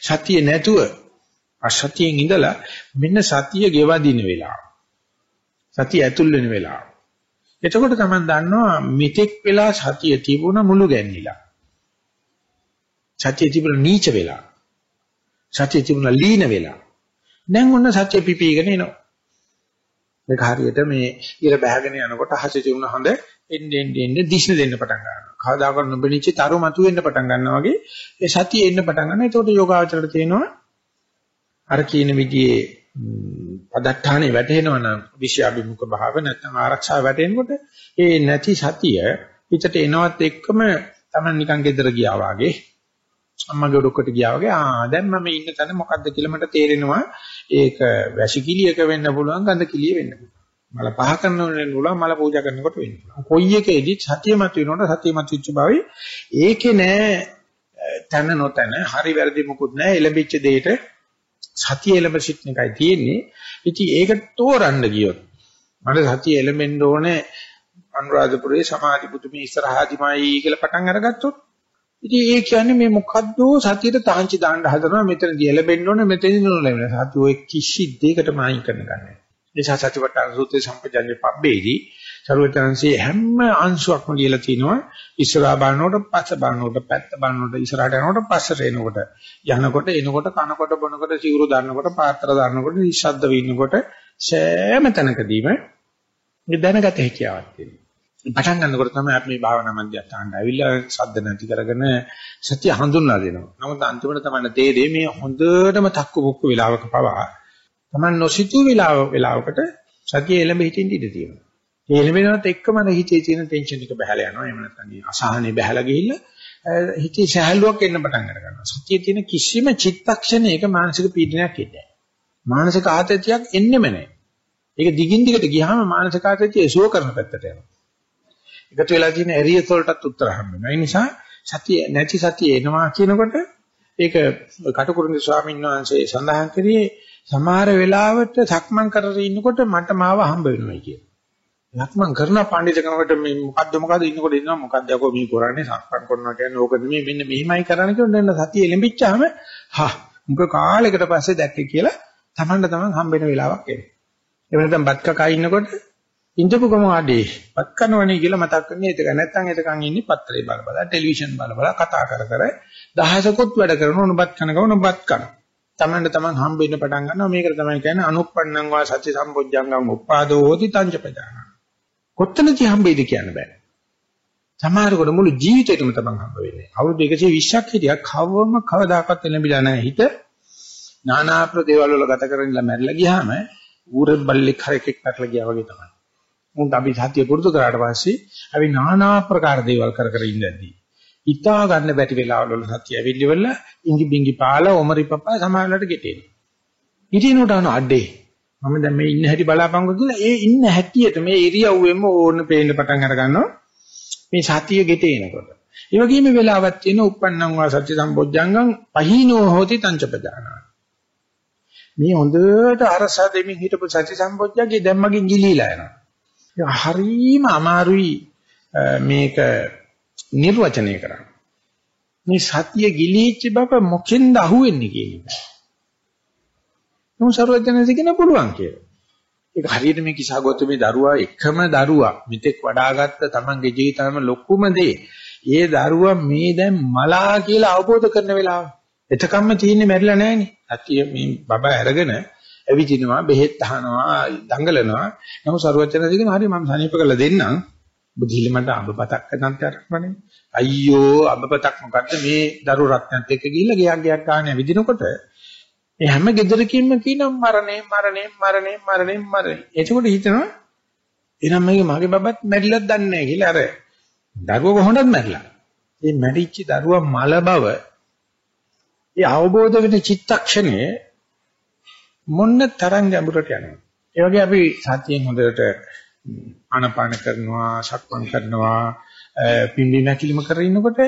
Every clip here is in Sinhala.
සතිය නැතුව අසතියෙන් ඉඳලා මෙන්න සතිය ගෙවදින වෙලාව. සතිය ඇතුල් වෙන වෙලාව. එතකොට තමයි දන්නවා මෙතෙක් වෙලා සතිය තිබුණ මුළු ගැන්නිලා. සතිය තිබුණ නීච වෙලා. සතිය තිබුණ ලීන වෙලා. දැන් ඔන්න සතිය පිපීගෙන එනවා. මේක හරියට මේ ඉර බහගෙන යනකොට අහසේ තිබුණ හඳ එන්නේ එන්නේ දිශන දෙන්න පටන් ගන්නවා. කවදාකවත් නොබෙනිච්ච තරු මතුවෙන්න පටන් ගන්නවා වගේ ඒ සතිය එන්න පටන් ගන්නවා. ඒකට යෝගාචරයට තියෙනවා අර කියන විදිහේ පදත්තානේ වැටෙනවා නම් විෂයාභිමුඛ භාව නැත්නම් ආරක්ෂාව වැටෙනකොට ඒ නැති සතිය පිටට එනවත් එක්කම Taman නිකන් ගෙදර ගියා වගේ අම්මගේ ඩොක්කට ගියා වගේ ආ දැන් මම ඉන්න තැන මොකද්ද කියලා මට තේරෙනවා ඒක වැසිකිළියක වෙන්න පුළුවන් ගඳ කිලිය වෙන්න පුළුවන් මල පහ කරනකොට වෙන්න පුළුවන් මල පූජා කරනකොට වෙන්න පුළුවන්. කොයි එකේදී සතිය මත වෙනකොට සතිය මත වෙච්ච බවයි. ඒකේ නෑ තන නොතන හරි වැරදි මොකුත් නෑ. එළඹිච්ච දෙයට සතිය එළඹ සිටින එකයි තියෙන්නේ. ඉතින් ඒක තෝරන්න ගියොත් මට සතිය එළඹෙන්න ඕනේ අනුරාධපුරයේ සමාධි පුතුමේ ඉස්සරහදිමයි කියලා පටන් අරගත්තොත් ඉතින් ඒ කියන්නේ මේ මොකද්ද සතියට තාංචි දාන්න හදනවා. මෙතන ගැලබෙන්න ඕනේ. මෙතන නෙවෙයි සතිය ඔය කිසි දෙයකටම අයින් කරන්න ගන්න. ඒ නිසා සතිපට්ඨාන සූත්‍රයේ සම්පජන්‍ය පබ්බේදී සරුවචනන්සේ හැම අංශුවක්ම කියලා තිනවා ඉස්සරහා බලනකොට පස්ස බලනකොට පැත්ත බලනකොට ඉස්සරහට යනකොට පස්සට එනකොට යනකොට එනකොට කනකොට බොනකොට සිවුරු දාන්නකොට පාත්‍ර දාන්නකොට නිශ්ශබ්ද වෙන්නකොට සෑම තැනකදීම දැනගත හැකියාවක් තියෙනවා. පටන් ගන්නකොට තමයි අපි මේ භාවනා මධ්‍යස්ථානට ඇවිල්ලා සද්ද නැති කරගෙන සත්‍ය හඳුන්වා දෙනවා. නමුත් අන්තිමට තමයි තේරෙන්නේ මේ හොඳටම තක්කු මුක්කු වෙලාවක පවා තමයි නොසිතූ වෙලාව වෙලාවකට සතිය එළඹ හිටින්න ඉඩ තියෙනවා. ඒ එළඹෙනවත් එක්කම හිතේ තියෙන ටෙන්ෂන් එක බහැලා යනවා. එහෙම නැත්නම් අසහනේ බහැලා ගිහිල්ලා හිතේ සහැල්ලුවක් එන්න පටන් අර ගන්නවා. සතියේ තියෙන කිසිම චිත්තක්ෂණයක මානසික පීඩනයක් එන්නේ නැහැ. මානසික ආතතියක් එන්නෙම නැහැ. ඒක දිගින් දිගට ගියාම මානසික ආතතිය සුව කරන පැත්තට යනවා. එකතු වෙලා තියෙන ඇරියස් වලටත් උත්තර හම්බ වෙනවා. ඒ නිසා සතිය නැති සතිය එනවා කියනකොට ඒක කටුකුරුන්ගේ ස්වාමීන් වහන්සේ සඳහන් කරේ සමහර වෙලාවට සක්මන් කරගෙන ඉන්නකොට මට මාව හම්බ වෙනවා කියන. සක්මන් කරන පඬිතුකමකට මේ මොකද්ද මොකද්ද ඉන්නකොට ඉන්නවා මොකද්ද යකෝ මේ කරන්නේ සක්මන් කරනවා කියන්නේ ඕක නෙමෙයි මෙන්න මෙහිමයි කරන්න කියන දැන් සතිය එලඹිච්චාම හා මුක කාලයකට පස්සේ දැක්කේ කියලා තමන්ට තමන් හම්බ වෙන වෙලාවක් එනවා. ඒ වෙනතම් බත් කකා ඉන්නකොට ඉඳපු ගම ආදී පත් කරනවනේ කියලා මතක් කරන්නේ ඒක නැත්නම් එතකන් ඉන්නේ පත්තරේ බල බල ටෙලිවිෂන් බල බල කතා කර කර දහසකොත් වැඩ කරන උනපත් කන ගම උනපත් කන තමන්ට තමන් හම්බ වෙන්න පටන් ගන්නවා. මේකට තමයි කියන්නේ අනුප්පන්නං වා සත්‍ය සම්පොඥංගම් උපාදෝ හෝති තංච පදාන. කොත්තනදී හම්බෙයිද කියන්න බෑ. සමහරකට මුළු ජීවිතේටම තමන් හම්බ වෙන්නේ. අවුරුදු 120ක් හිටියා කවවම කවදාකවත් එළඹිලා නැහැ හිත. නානා ප්‍රදේවල් වල ගත කරගෙන ඉඳලා මැරිලා ගියාම ඌරෙ බල්ලෙක් හරකෙක් පැටල ගියා වගේ තමයි. මුන්ට අපි සතිය පුරුදු කරාට පස්සේ අපි নানা ආකාර දේවල් කර කර ඉඳද්දී හිතා ගන්න බැටි වෙලාවල වල සතිය ඇවිල්ලිවල ඉඟි බිඟි පාලා ඔමරි පපා සමානලට ගෙටෙනවා. ඉතිනොට අන අඩේ මම දැන් මේ ඉන්න හැටි බලාපංකො කියලා ඒ ඉන්න හැටියට මේ ඉරියව්වෙම ඕන පේන්න පටන් අර ගන්නවා මේ සතිය ගෙටේනකොට. ඒ වගේම වෙලාවක් තියෙන uppannam වා සත්‍ය සම්බොජ්ජංගම් පහිනෝ හෝති තංචපදානා. මේ හොඳට අරසා දෙමින් හිටපු සත්‍ය සම්බොජ්ජගේ දැන් මගෙන් ගිලීලා යනවා. හරීම අමාරුයි මේක නිර්වචනය කරන්න. මේ සතිය ගිලීච්ච බව මොකෙන්ද අහුවෙන්නේ කියන එක. නෝ සර්වඥයන්සේ කියන පුළුවන් කියලා. ඒක හරියට මේ කිසాగොතමේ දරුවා එකම දරුවා මෙතෙක් වඩාගත්ත තමන්ගේ ජීවිතයම ලොකුම දේ. ඒ දරුවා මේ දැන් මලා කියලා අවබෝධ කරන වෙලාව. එතකම්ම තියෙන්නේ මැරිලා නැහනේ. සතිය මේ බබා අරගෙන ඇවිදිනවා බෙහෙත් අහනවා දඟලනවා නමුත් සරුවචන දිගන හරි මම සනීප කරලා දෙන්නම් බුද්ධිල මට අඹපතක් නැන්ට අරපනේ අයියෝ අඹපතක් මොකද්ද? මේ දරු රත්නත් එක්ක ගිහිල්ලා ගියක් ගියක් ගන්න ඇවිදිනකොට මේ හැම ගෙදරකින්ම කියනවා මරණේ මරණේ මරණේ මරණේ මරණේ. එතකොට හිතනවා එනම් මේක මගේ බබත් මැරිලත් දන්නේ නැහැ කියලා. අර දරුවා කොහොමද මැරිලා. මේ මැරිච්ච දරුවා මල බව ඒ අවබෝධ වෙන චිත්තක්ෂණයේ මොන්න තරම් ගැඹුරට යනවා. ඒ වගේ අපි සතියෙන් හොඳට ආනපාන කරනවා, සක්මන් කරනවා, පිම්බි නැකිලිම කරගෙන ඉන්නකොට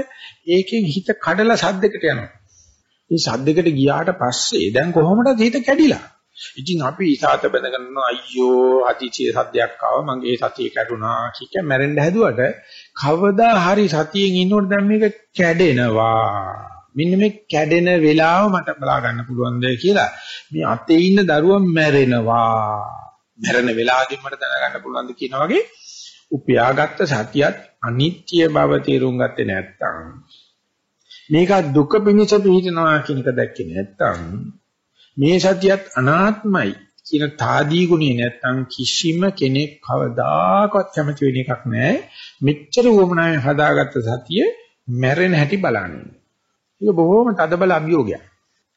ඒකෙන් හිත කඩලා සද්දකට යනවා. මේ සද්දකට ගියාට පස්සේ දැන් කොහොමද හිත කැඩිලා? ඉතින් අපි ඉසాత බඳගෙන අයියෝ අතිචේ සද්දයක් ආව මගේ සතිය කැඩුනා කික මැරෙන්න හැදුවට කවදා හරි සතියෙන් ඉන්නකොට දැන් මේක කැඩෙනවා. මෙන්න මේ කැඩෙන වෙලාව මට බලා ගන්න පුළුවන්ද කියලා මේ අතේ ඉන්න දරුවා මැරෙනවා මැරෙන වෙලාවෙදී මට දැනගන්න පුළුවන්ද කියන වගේ උපයාගත්ත සතියත් අනිත්‍ය බව තේරුම් ගත්තේ නැත්නම් මේක දුක පිණිස පිහිටනවා කියන එක දැක්කේ නැත්නම් මේ සතියත් අනාත්මයි කියන තාදී ගුණේ නැත්නම් කිසිම කෙනෙක් කවදාකවත් කැමති වෙන එකක් නැහැ මෙච්චර වමනාවෙන් හදාගත්ත සතිය මැරෙන හැටි බලන්නේ. ඒක බොහොම තදබල අභියෝගයක්.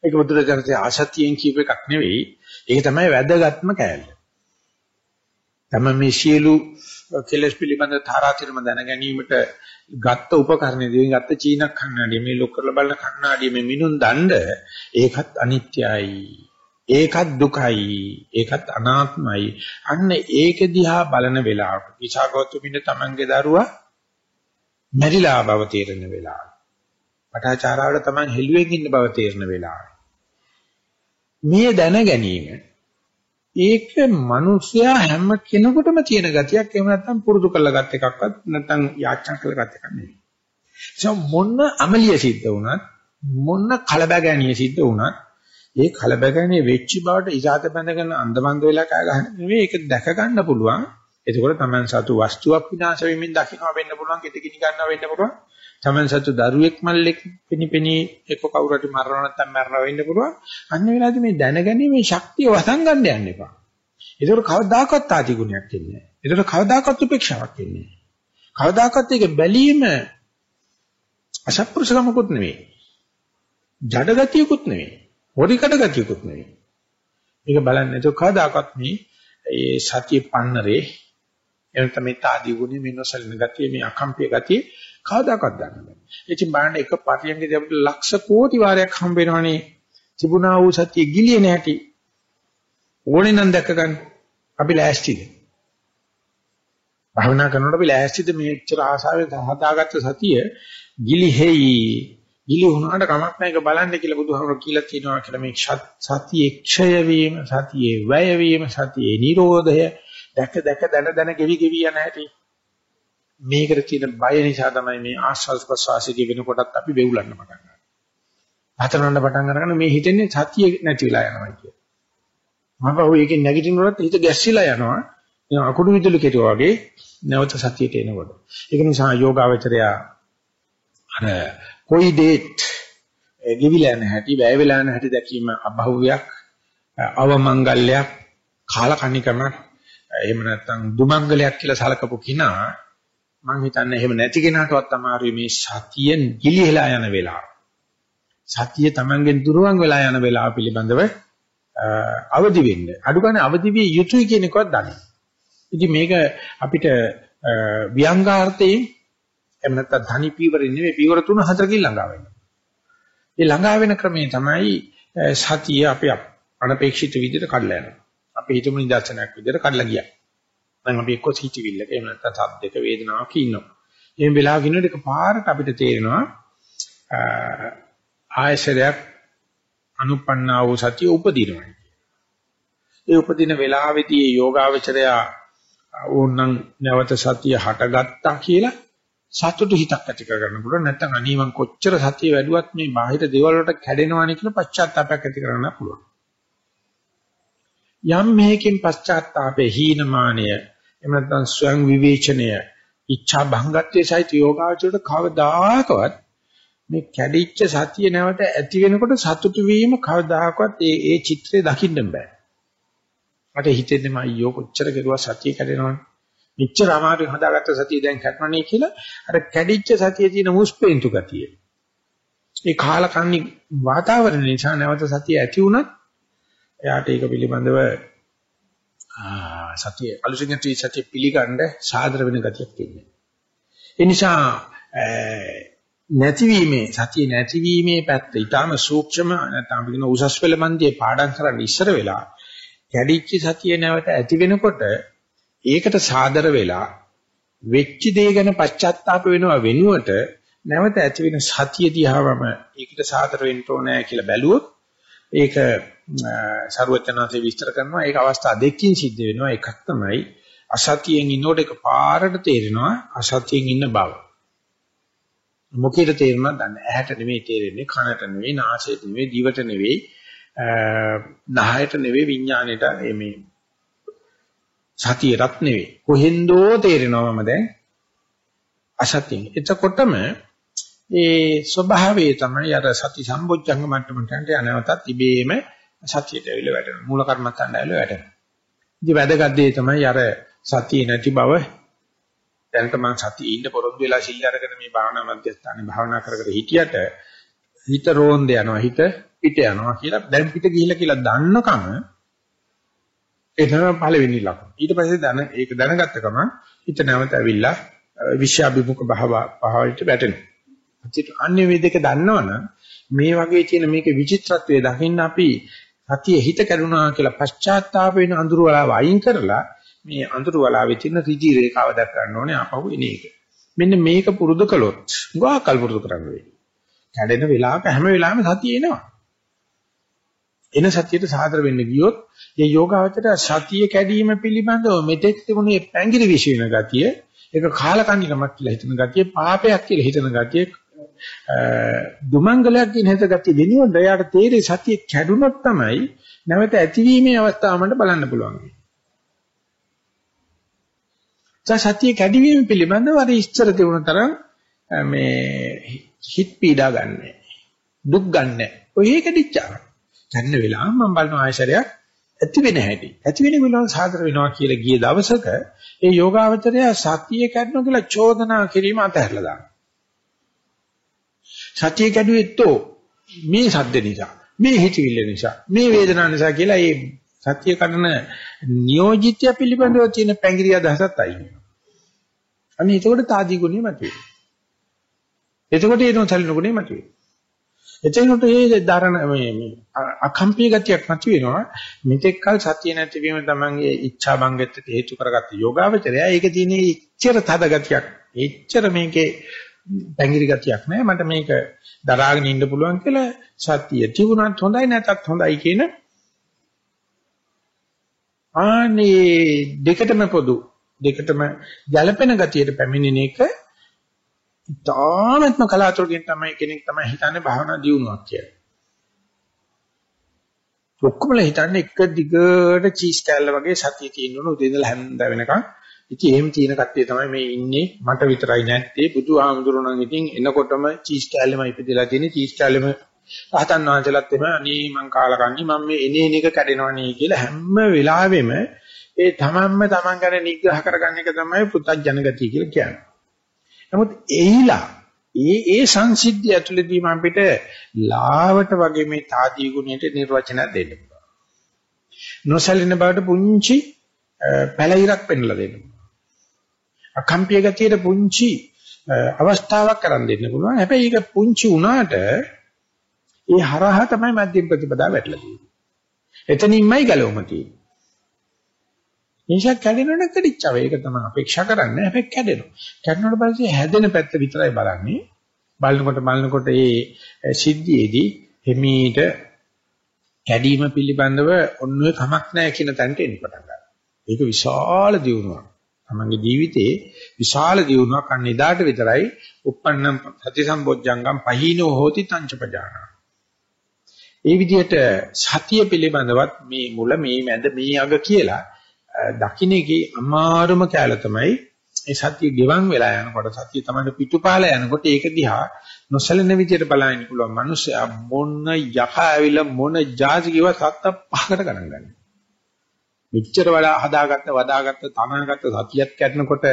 ඒක බුදුරජාණන්සේ ආසතියෙන් කියප එකක් නෙවෙයි. ඒක තමයි වැදගත්ම කෑල්ල. තම මේ සියලු කෙලස් පිළිබඳ තාරාතිරම දැන ගැනීමට ගත්ත උපකරණය දෙවියන් ගත්ත චීන කන්නඩිය මේ ලොක් කරලා බලන කන්නඩිය මේ මිනුන් දණ්ඩ ඒකත් අනිත්‍යයි. ඒකත් දුකයි. ඒකත් අනාත්මයි. අන්න ඒක දිහා බලන වෙලාවට විචාගෞතමින් තමන්ගේ දරුවා මැරිලා බව තේරෙන වෙලාව. පටාචාරාවට තමන් හෙළුවෙන් ඉන්න බව තේරෙන වෙලාව. මේ දැන ගැනීම ඒක මිනිස්සයා හැම කෙනෙකුටම තියෙන ගතියක් එහෙම නැත්නම් පුරුදු කරලා ගත් එකක්වත් නැත්නම් යාචනා කරලා ගත් එකක් නෙවෙයි. ඒ මොන අමලිය සිද්ධ වුණත් මොන කලබගැනිය සිද්ධ වුණත් ඒ කලබගැනිය වෙච්ච බවට ඉසాత බැඳගෙන අන්දමන්ද වෙලා කෑ ගන්න නෙවෙයි ඒක දැක ගන්න පුළුවන්. එතකොට Taman සතු වස්තුවක් විනාශ වෙමින් දකින්න වෙන්න පුළුවන්, කෙටි කිනි ගන්නවා වෙන්න පුළුවන්. Taman සතු දරුවෙක් මල්ලෙක් පිනිපිනි එක කවුරුහරි මරනවා නැත්නම් මරනවා වෙන්න පුළුවන්. අන්න වෙලාවේදී මේ දැනගැනීමේ ශක්තිය වසන් ගන්න යන්න එපා. ඒකට කවදාකවත් ආදි ගුණයක් එන්නේ නැහැ. ඒකට කවදාකවත් උපේක්ෂාවක් එන්නේ නැහැ. කවදාකවත් ඒක බැලීම අසත්පුරුෂකමකුත් නෙවෙයි. ජඩ ගතියකුත් නෙවෙයි. හොරිකඩ ගතියකුත් නෙවෙයි. මේක බලන්නේ නැතුව කවදාකවත් මේ ඒ සතිය පන්නරේ එනත මේ තාදී ගුණය මේ නොසලින ගතිය මේ අකම්පිය ගතිය කවදාකවත් ගන්න බෑ. ඉතින් බලන්න එක පරියන්කදී අපිට ලක්ෂ කෝටි වාරයක් හම්බ වෙනවනේ තිබුණා වූ සතිය ගිලියේ නැටි. ඕනේ නම් දැක ගන්න. අපි ලෑස්තිද? භවනා කරනකොට අපි ලෑස්තිද මේච්චර ආසාවෙන් හදාගත්ත සතිය ගිලිහෙයි. ගිලි වුණාට කමක් නැහැ ඒක බලන්න කියලා බුදුහාමුදුරුවෝ කියලා තියෙනවා කියලා මේ සතියේ ක්ෂය වීම, සතියේ වැය වීම, සතියේ නිරෝධය දැක දැක දන දන ගෙවි ගෙවි යන හැටි මේකට තියෙන බය නිසා තමයි මේ ආස්වාද ප්‍රසවාසයේ වෙනකොටත් අපි වෙවුලන්න පටන් ගන්නේ. හතරවන්න පටන් අරගෙන මේ හිතෙන්නේ සතිය නැති වෙලා යනවා කියලා. මම ඔය එකෙන් නැගිටිනකොට හිත ගැස්සිලා යනවා. අකුඩු විදුලි කෙරුවා වගේ නැවත සතියට එනකොට. ඒක නිසා යෝගාවචරය අර කොයි දෙත් ගෙවිලා යන හැටි, වැය වෙලා යන හැටි දැකීම අභෞවියක්, අවමංගල්‍යයක්, කාලකන්නිකමක්, එහෙම නැත්නම් දුමංගලයක් කියලා සලකපු කිනා මම හිතන්නේ එහෙම නැති කෙනාටවත් අමාරුයි මේ සතියෙන් ගිලිහෙලා යන වෙලාව. සතිය Tamangen දුරවන් වෙලා යන වෙලාව පිළිබඳව අවදි වෙන්න. අඩු ගන්න අවදි විය යුතුයි කියන එකවත් දන්නේ. ඉතින් මේක අපිට ව්‍යංගාර්ථයෙන් එහෙම නැත්නම් ධනි පීවරින් නෙවෙයි පීවර තුන හතරකින් ළඟා වෙනවා. මේ ළඟා වෙන ක්‍රමේ තමයි සතිය අපි අනපේක්ෂිත විදිහට කඩලා යනවා. අපි හිතමු නිදර්ශනයක් විදිහට කඩලා ගියා. දැන් අපි එක්ක සිටිවිල්ලක එහෙම නැත්නම් සද්දක වේදනාවක් ඉන්නවා. එහෙම වෙලාවක ඉන්නකොට එක පාරට අපිට තේරෙනවා ආයශරයක් අනුපන්නා වූ සතිය උපදිනවා. ඒ උපදින වෙලාවේදී යෝගාවචරය ඕනනම් නැවත සතිය හටගත්තා කියලා සතුටු හිතක් ඇති කරගන්න පුළුවන්. නැත්නම් අනී මං කොච්චර සතිය වැඩුවත් මේ බාහිර දේවල් වලට කැඩෙනවානේ කියලා පශ්චාත්තාවයක් ඇති කරගන්න පුළුවන්. යම් මේකෙන් පශ්චාත්තාපේ හීනමානය එහෙම නැත්නම් ස්වයං විවේචනය, ඉච්ඡා භංගත්වයේ සහිත යෝගාචරයට කවදාකවත් මේ කැඩිච්ච සතිය නැවත ඇති වෙනකොට සතුටු වීම කවදාකවත් ඒ ඒ චිත්‍රය දකින්න බෑ. මට හිතෙන්නේ මම අයියෝ කොච්චර කෙරුවා සතිය කැඩෙනවනේ. මෙච්චර අමාරුවෙන් හදාගත්ත සතිය දැන් කැඩුණනේ කියලා අර කැඩිච්ච සතියේ තියෙන මුස්පෙන්තු ගතිය. ඒ කාලකන්ණි වාතාවරණ නිසා නැවත සතිය ඇති වුණත් එයාට ඒක පිළිබඳව සතිය අලුතෙන් ත්‍රි සතිය පිළිගන්න සාදර වෙන ගතියක් තියෙනවා. ඒ නිසා නැතිවීමේ සතිය නැතිවීමේ පැත්ත ඊටාම සූක්ෂම නැත්නම් කියන උසස් පෙළ මන්දියේ පාඩම් කරන්න ඉස්සර වෙලා කැඩිච්ච සතිය නැවත ඇති වෙනකොට ඒකට සාදර වෙලා වෙච්ච දේ ගැන පශ්චාත්තාප වෙනවා වෙනුවට නැවත ඇති වෙන සතිය දිහාවම ඒකට සාදර වෙන්න ඕනෑ කියලා බැලුවොත් ඒක ਸਰවඥාන්සේ විස්තර කරනවා. ඒක අවස්ථා දෙකකින් සිද්ධ වෙනවා. එකක් තමයි අසතියෙන් ඉන්නකොට එක පාරට තේරෙනවා අසතියෙන් ඉන්න බව. මොකේද තේරුණා? දන්නේ ඇහැට නෙමෙයි තේරෙන්නේ කනට නෙමෙයි නාසයට නෙමෙයි දිවට නෙමෙයි නහයට නෙවෙයි විඥාණයට මේ සතියටත් නෙවෙයි. කොහෙන්දෝ තේරෙනවා මම දැන්? අසතියෙන්. එතකොටම ඒ ස්වභාවය තමයි අර සති සම්බොජ්ජංග මට්ටමට යනවතත් ඉබේම සතියට ඇවිල්ලා වැටෙනවා මූල කර්මත්තන්ට ඇවිල්ලා වැටෙනවා ඉතින් වැදගත් දේ තමයි අර සතිය නැති බව දැනට මම සතියේ ඉන්න පොරොන්දු වෙලා සිල් අරගෙන මේ භාවනා මධ්‍යස්ථානේ භාවනා කර කර හිටියට හිත රෝන්ද යනවා හිත පිට යනවා කියලා දැන් පිට ගිහිල්ලා කියලා දන්නකම ඒ තමයි පළවෙනි ලකුණ. ඊට පස්සේ දැන ඒක දැනගත්ත ගමන් හිත නැවත ඇවිල්ලා විශ්යාභිමුඛ භාව භාවයට වැටෙනවා. අචිත අන්නේ මේ දෙක දන්නවනම් මේ වගේ තියෙන මේක විචිත්‍රත්වයේ දකින්න අපි සතිය හිත කරුණා කියලා පශ්චාත්තාප වෙන අඳුර වලාව අයින් කරලා මේ අඳුර වලාවේ තියෙන ඍජු රේඛාව දැක් ගන්න ඕනේ ආපහු එන එක. මෙන්න මේක පුරුදු කළොත් ගෝවා කල් පුරුදු කරන්න වෙයි. කැඩෙන වෙලාවක හැම වෙලාවෙම සතිය එනවා. එන සතියට සාදර වෙන්න ගියොත් මේ යෝගාවචරය සතිය කැඩීම පිළිබඳව මෙතෙක් තිබුණේ පැංගිරි විශ්ින ගතිය ඒක කාලකන්නිකමක් කියලා හිතන ගතිය පාපයක් කියලා හිතන ගතිය දුමංගලයක් කියන හිත ගතිය වෙනුවට එයාට තේරෙයි සතිය කැඩුනොත් තමයි නැවත ඇතිවීමේ අවස්ථාව මට බලන්න පුළුවන්. සතිය කැඩීම පිළිබඳව අර ඉස්තර තිබුණ තරම් මේ හිත පීඩා ගන්නෑ. දුක් ගන්නෑ. ඔය කැඩිච්චා. ගන්න වෙලාව මම බලන ආයශරයක් ඇති වෙන හැටි. ඇති වෙන වෙලාව සාදර වෙනවා කියලා ගිය දවසක ඒ යෝගාවචරය සතිය කැඩනවා කියලා චෝදනා කිරීම අතහැරලා දානවා. සතිය කැඩුවෙත්තෝ මේ සද්ද නිසා, මේ හිතවිල්ල නිසා, මේ වේදනාව නිසා කියලා ඒ සතිය කඩන නියෝජිතය පිළිබඳව තියෙන පැංගිරිය අදහසත් අයින් වෙනවා. අනේ එතකොට තාදී ගුණය මතුවේ. එතකොට ඒ නොසලින ගුණය මතුවේ. එතකොට මේ ධරණ මේ අකම්පිය ගතියක් මතුවෙනවා. මෙතෙක් කල සතිය නැතිවීම තමංගේ ઈચ્છා බංගෙත් හේතු කරගත්ත යෝගාවචරය. ඒක තියෙන ඉච්ඡර තද ගතියක්. ඉච්ඡර මේකේ පැංගිරි ගතියක් නෑ. මට මේක දරාගෙන ඉන්න පුළුවන් කියලා සතිය තිබුණත් හොඳයි නැතත් හොඳයි කියන ආනේ දෙකටම පොදු දෙකටම ගැළපෙන ගතියට පැමිණෙන එක ඉතාමත්ම කලාතුරකින් තමයි කෙනෙක් තමයි හිතන්නේ භාවනා දියුණුවක් කියලා. ඔක්කොමලා හිතන්නේ එක දිගට චීස් කෑල්ල වගේ සතිය තියෙන්න ඕන උදේ ඉඳලා හැන්ද වෙනකන්. ඉතින් එහෙම තියෙන කට්ටිය තමයි මේ ඉන්නේ මට විතරයි නැත්තේ බුදුහාමුදුරණන් ඉතින් එනකොටම චීස් කෑල්ලෙම ඉපදලා තියෙන්නේ චීස් කෑල්ලෙම රහතන් වහන්සේලාත් එම අනේ මං කාලා කන්නේ මම මේ එනේන එක කැඩෙනවනේ කියලා හැම වෙලාවෙම ඒ තමන්ම තමන් ගැන නිග්‍රහ කරගන්න එක තමයි පුත්තජන ගතිය කියලා කියන්නේ. නමුත් එහිලා ඒ ඒ සංසිද්ධිය ඇතුළතදීම අපිට ලාවට වගේ මේ තාදී ගුණයට නිර්වචනයක් දෙන්න පුළුවන්. නොසලින බවට පුංචි පැලිරක් පෙන්ලා දෙන්න පුළුවන්. අකම්පිය ගතියට පුංචි අවස්ථාවක් කරන් දෙන්න පුළුවන්. හැබැයි ඒක පුංචි වුණාට ඒ හරහා තමයි මධ්‍යම ප්‍රතිපදාව වැටලා තියෙන්නේ. එතනින්මයි ගලවම තියෙන්නේ. නිසා කැඩෙනවනම් කැඩිච්චව. ඒක තමයි අපේක්ෂා කරන්නේ. හැබැයි කැඩෙනවා. කැඩෙනකොට පස්සේ හැදෙන පැත්ත විතරයි බලන්නේ. බලනකොට බලනකොට මේ සිද්ධියේදී හිමීට කැඩීම පිළිබඳව ඔන්නේ කමක් නැහැ කියන තැනට එන්න පටන් ගන්නවා. ඒක විශාල දියුණුවක්. තමන්ගේ ජීවිතේ විශාල දියුණුවක් අන්න එදාට විතරයි uppannam සති සම්බොජ්ජංගම් පහීනෝ හෝති තංචපජාන. ඒ විදිහට සතිය පිළිබඳවත් මේ මුල මේ මැද මේ අග කියලා දකින්නේගේ අමාරුම කැල තමයි ඒ සත්‍ය ගෙවන් වෙලා යනකොට සත්‍ය තමයි පිටුපාල යනකොට ඒක දිහා නොසලෙන විදිහට බලන්න පුළුවන් මිනිස්සයා මොන යක ඇවිල්ලා මොන જાති කිව්ව සත්ත පහකට ගණන් ගන්න. මෙච්චර වඩා හදාගත්ත වදාගත්ත තනගත්ත සතියක් කැඩනකොට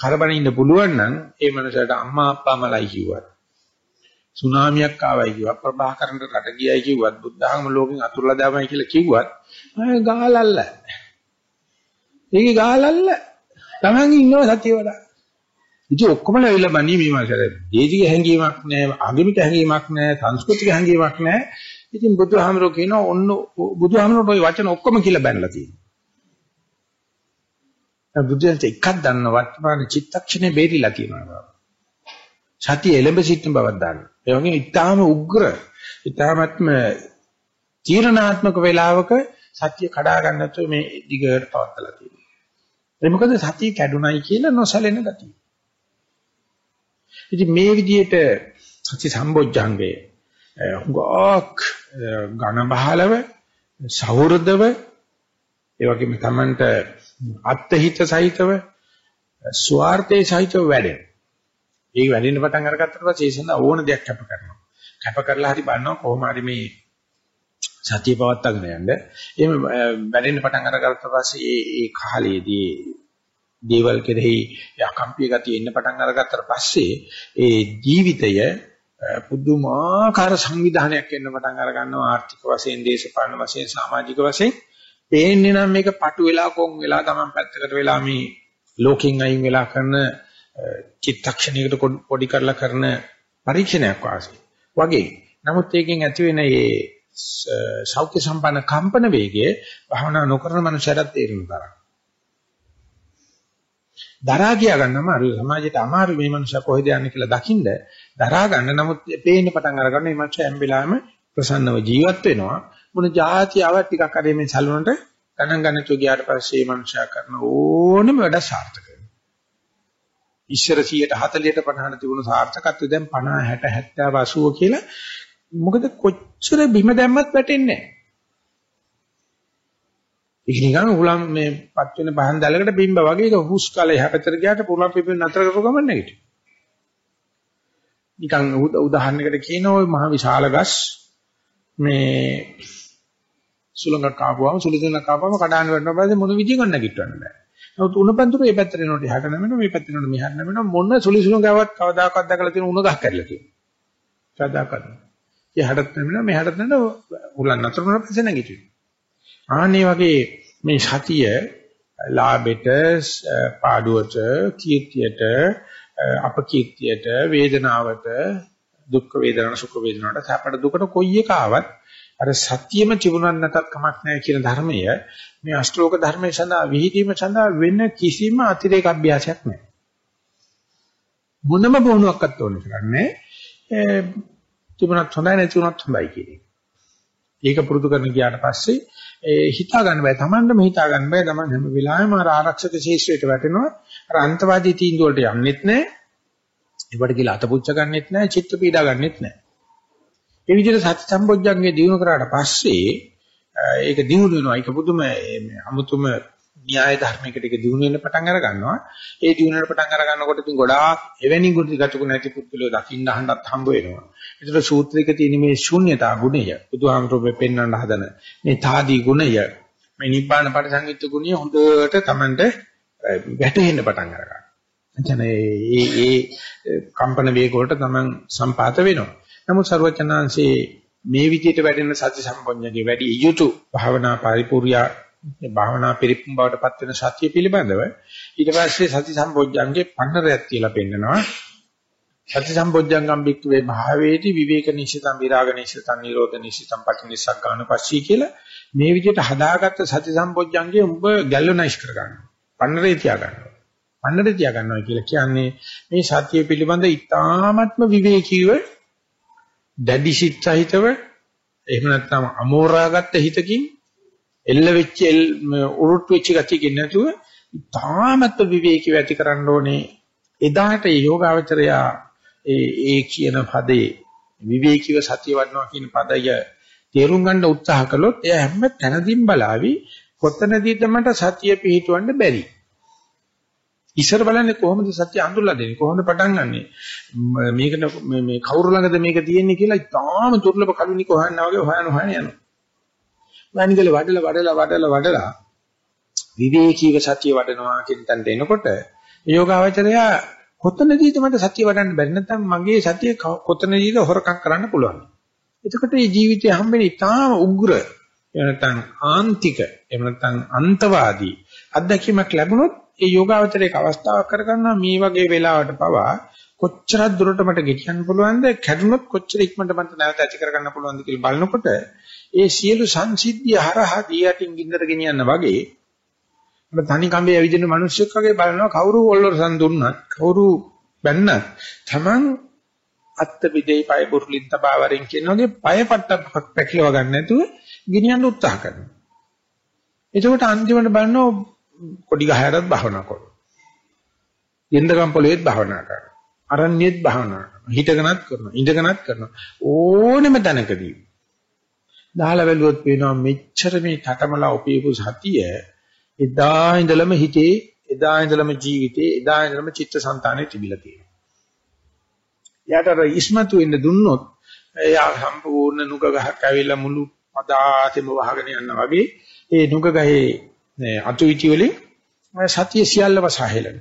කරබන ඉන්න පුළුවන් නම් ඒ මනුස්සයාට අම්මා අප්පා මලයි කිව්වත් සුනාමියක් ආවයි කිව්වත් ප්‍රභාකරන්ට රට ගියයි කිව්වත් බුද්ධ ආගම ලෝකෙන් අතුරුලා දාමයි කියලා කිව්වත් අය ගහලල්ල ඒකේ ගහලල්ල Taman ඉන්නවා සතිය වඩා. ඉතින් ඔක්කොම ලැබිලා බණී මේ මාසරේ. දේශික හැඟීමක් නැහැ, ආගමික හැඟීමක් නැහැ, සංස්කෘතික හැඟීමක් නැහැ. ඉතින් බුදුහාමරෝ කියනවා ඔන්න බුදුහාමරෝ ওই වචන ඔක්කොම කියලා බැනලා තියෙනවා. බුදුන්ට එකක් දන්න වර්තමාන චිත්තක්ෂණේ බේරිලා තියෙනවා. සතිය එළඹ සිටින බවක් දාන්න. ඒ වගේ ඊටාම උග්‍ර, ඊටාමත්ම තීරණාත්මක වේලාවක සතිය කඩා ගන්නත් මේ දිගට පවත්ලා තියෙනවා. ඒ මොකද සතිය කැඩුනයි කියලා නොසැලෙන ගතිය. ඉතින් මේ විදිහට සති සම්බොජ්ජංගේ හුඟක් ඝන බහලව සහෘදව ඒ වගේම Tamanට අත්හිත සහිතව ස්වార్థේ සහිතව වැඩෙන. ඒක වැඩෙන්න පටන් අරගත්තට පස්සේ ඒ සඳහා ඕන දෙයක් කැප කරනවා. කැප කරලා හරි බලනවා කොහොම හරි මේ සතිය පවත්වාගෙන යන්න. එහෙම වැඩෙන්න පටන් අරගත්ත පස්සේ ඒ ඒ කාලයේදී දේවල් කෙරෙහි යකම්පිය ගතිය එන්න පටන් අරගත්තට පස්සේ ඒ ජීවිතය පුදුමාකාර සංවිධානයක් එන්න පටන් අර ගන්නවා ආර්ථික වශයෙන් දේශපාලන වශයෙන් සමාජික වශයෙන් පේන්නේ නම් මේක පටු වෙලා කොන් වෙලා Taman පැත්තකට වෙලා මේ ලෝකෙන් අයින් වෙලා කරන චිත්තක්ෂණයකට පොඩි කරලා කරන පරීක්ෂණයක් වාසේ වගේ. නමුත් ඒකෙන් ඇති වෙන මේ සෞඛ්‍ය සම්පන්න කම්පන වේගය භවනා නොකරන මනුෂයරත් තේරෙන තරම්. දරා ගියා ගන්නම අර සමාජයට අමාරු මේ මනුස්සයා කොහෙද යන්නේ කියලා දකින්න දරා ගන්න. නමුත් පේන්න පටන් අරගන්න මේ මනුස්සයා හැම වෙලාවෙම ප්‍රසන්නව ජීවත් වෙනවා. මොන જાතියාවක් ටිකක් අර මේ සැලුනට ගණන් ගන්න තු ගියාට පස්සේ මේ මනුෂයා කරන ඕනම වැඩ සාර්ථක වෙනවා. ඉස්සර 140ට 50ට තිබුණු සාර්ථකත්වය දැන් 50 60 70 80 කියලා මොකද කොච්චර බිම දැම්මත් වැටෙන්නේ නැහැ. ඒක නිකන් උලම් මේ පත් වෙන පහන් දැලකට බිම්බ වගේ ඒක හුස් කාලේ හැපතර ගියාට පුරා පිපෙන නතර කරව ගමන් නැගිටින. නිකන් උදාහරණයකට කියනවා ওই මහ විශාල ගස් මේ සුලංගක් කාපුවම සුළුදෙනක් කාපුවම කඩාන වෙනවා පස්සේ මොන විදිහකින් නැගිටවන්න බෑ. නමුත් උණ පන්තුර මේ පැත්තට එනකොට එහාට නැමෙනවා මේ පැත්තට එනකොට මෙහාට නැමෙනවා මොන සුළු සුළුංගාවක් කවදාකවත් දැකලා තියෙන උණ ගහ කැඩලා තියෙනවා. කවදාකවත්. එහාටත් නැමෙනවා මෙහාටත් නැමෙනවා උලන් නතර කරලා පස්සේ නැගිටිනවා. ආන්නේ වගේ මේ සතිය ලාභෙට පාඩුවට කීර්තියට අපකීර්තියට වේදනාවට දුක් වේදනා සුඛ වේදනාවට සැපට දුකට කොයි එක ආවත් අර සත්‍යෙම තිබුණත් නැතත් කමක් නැහැ කියන ධර්මය මේ අෂ්ටෝක ධර්මයේ සඳහා විහිදීම සඳහා වෙන කිසිම අතිරේක අභ්‍යාසයක් නැහැ මොනම බොහොමක්වත් ඕනේ කරන්නේ තිබුණත් හොඳයි නැතිුණත් හොඳයි කියන එක. ඒක පුරුදු කරන ගියාට පස්සේ ඒ හිතා ගන්න බෑ. Tamandම හිතා ගන්න බෑ. Taman හැම වෙලාවෙම අර ආරක්ෂක ශේෂ්ත්‍රයට වැටෙනවා. අර අන්තවාදී තීන්දුව වලට යන්නෙත් නෑ. ඒවට කියලා අතපුච්ච ගන්නෙත් නෑ. චිත්ත පීඩා ගන්නෙත් නෑ. මේ විදිහට සත්‍ය සම්බොජ්ජංගේ දිනු කරාට පස්සේ ඒක දිනු වෙනවා. ඒක පුදුම අමුතුම න්‍යාය ධර්මයකට ඒක දිනු වෙන්න පටන් අර ගන්නවා. ඒ දිනු වෙන පටන් අර ගන්නකොට ඉතින් ගොඩාක් එවැනි ගුණ ගතකු නැති පුද්ගලයෝ දකින්න අහන්නත් හම්බ වෙනවා. ඒතර සූත්‍රයක තියෙන මේ ශුන්‍යතා ගුණය බුදුහාමරෝ පෙන්වන්න හදන මේ තාදී ගුණය මේ නිබ්බාන පරිසංයුක්ත ගුණය හොඳට Tamanට වැටහෙන්න පටන් අරගන්නවා. එතන ඒ ඒ කම්පන වේග වලට Taman සම්පාත වෙනවා. නමුත් ਸਰවචනාංශේ මේ විදිහට වැඩෙන සති සම්පඤ්ඤයේ වැඩි යුතු භාවනා පරිපූර්ණා භාවනා පරිපූර්ණ බවට පත් වෙන සතිය පිළිබඳව ඊට පස්සේ සති සම්පොඥංගේ පන්නරයක් කියලා පෙන්නනවා. සති සම්පොඥංගම් බික්කවේ භාවේටි විවේක නිසිතම් විරාග නිසිතම් නිරෝධ නිසිතම් පටිනිසග්ගාන පස්සී කියලා මේ විදිහට හදාගත්ත සති සම්පොඥංගේ උඹ ගැල්වනයිස් කරගන්නවා. පන්නරේ තියාගන්නවා. පන්නරේ තියාගන්නවා කියලා කියන්නේ මේ සතිය පිළිබඳ ඉතාමත්ම විවේකීව දැඩි සිත් සහිතව එහෙම නැත්නම් අමෝරාගත්ත හිතකින් එල්ල වෙච්ච උරුට් වෙච්ච ගතියකින් නැතුව ඊ타ත්ම විවේකීව ඇති කරන්න ඕනේ එදාට යෝගාවචරයා ඒ ඒ කියන පදේ විවේකීව සතිය වඩනවා කියන පදය තේරුම් ගන්න උත්සාහ කළොත් එයා හැම තැනදීම බලාවි කොතනදීද මට සතිය පිහිටවන්න බැරි. ඉස්සර බලන්නේ කොහොමද සත්‍ය අඳුරලා දෙන්නේ කොහොමද පටන් ගන්නෙ මේකට මේ කවුරු ළඟද මේක තියෙන්නේ කියලා ඉතාම දුර්ලභ කලුණික හොයනවා වගේ හොයන හොයන යනවා. මනිකල වඩලා වඩලා වඩලා වඩලා විවේකීව සත්‍ය වඩනවා කියන තැනට එනකොට යෝගාවචරයා කොතනදීද මට සතිය වඩන්න බැරි නැත්නම් මගේ සතිය කොතනදීද හොරකම් කරන්න පුළුවන්. එතකොට මේ ජීවිතය හම්බෙන්නේ ඉතාම උග්‍ර එහෙම නැත්නම් ආන්තික එහෙම නැත්නම් අන්තවාදී අත්දැකීමක් ලැබුණොත් ඒ යෝගාවචරයක අවස්ථාවක් කරගන්නවා. මේ වගේ වෙලාවට පවා කොච්චර දුරට මට ගෙනියන්න පුළුවන්ද? කැඩුනොත් කොච්චර ඉක්මනට මට නැවත ඇති කරගන්න පුළුවන්ද කියලා බලනකොට ඒ සියලු සංසිද්ධිය හරහා දියටින් ගින්දර ගෙනියන්න වගේ අපිට තනි කඹේ ඇවිදින මිනිස්සුක් වගේ බලනවා කවුරු ඔල්ලරසන් දුන්නත් කවුරු බැන්නත්. Taman අත්ත විදේ පය බුරුලින් තබා වරින් කියන වගේ පය පට්ටක් පැකිලව ගන්න නැතුව ගෙනියන්න උත්සාහ කරනවා. එතකොට අන්තිමට බලනවා කොඩි ගහයටත් භාවනා කරනවා. යෙන්දගම් පොළවේත් භාවනා කරනවා. අරණ්‍යෙත් භාවනා කරනවා. හිටගෙනත් කරනවා. ඉඳගෙනත් කරනවා. ඕනෙම තැනකදී. දාලා බැලුවොත් පේනවා මෙච්චර මේ තටමලා උපයපු සතිය එදා ඉඳලම හිතේ එදා ඉඳලම ජීවිතේ එදා ඉඳලම චිත්තසංතානෙ තිබිලා තියෙනවා. යාට ඉස්මතු වෙන්න දුන්නොත් එයා සම්පූර්ණ නුග ගහක් ඇවිල්ලා මුළු පදාතෙම වහගෙන යනවා වගේ ඒ නුග ගහේ අතු ඉති වලින් සතිය සියල්ල වසහලන.